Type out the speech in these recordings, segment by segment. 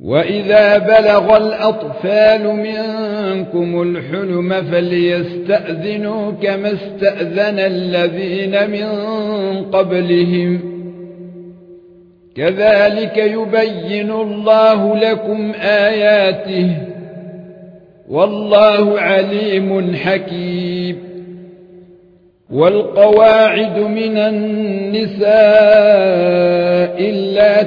واذا بلغ الاطفال منكم الحلم فليستاذنوا كما استاذن الذين من قبلهم كذلك يبين الله لكم اياته والله عليم حكيم والقواعد من النساء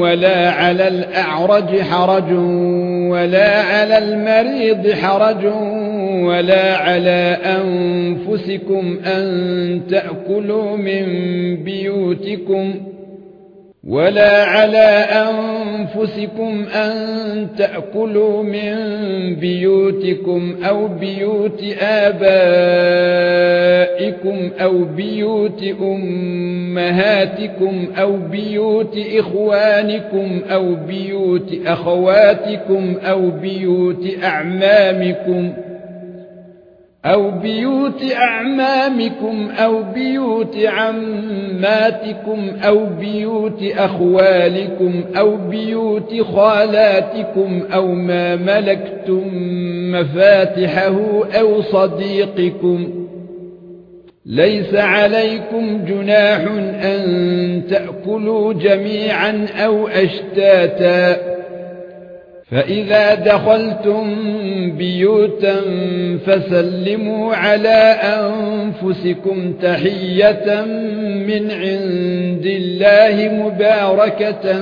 ولا على الأعرج حرج ولا على المريض حرج ولا على أنفسكم أن تأكلوا من بيوتكم. ولا على أنفسكم أن تأكلوا من بيوتكم أو بيوت آبائكم أو بيوت أمهاتكم أو بيوت إخوانكم أو بيوت أخواتكم أو بيوت أعمامكم أو بيوت أعمامكم أو بيوت عماتكم أو بيوت أخوالكم أو بيوت خالاتكم أو ما ملكتم مفاتحه أو صديقكم. ليس عليكم جناح أن تأكلوا جميعا أو أشتاتا. فإذا دخلتم بيوتا فسلموا على أنفسكم تحية من عند الله مباركة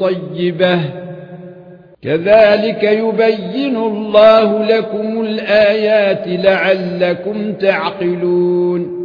طيبة. كذلك يبين الله لكم الآيات لعلكم تعقلون.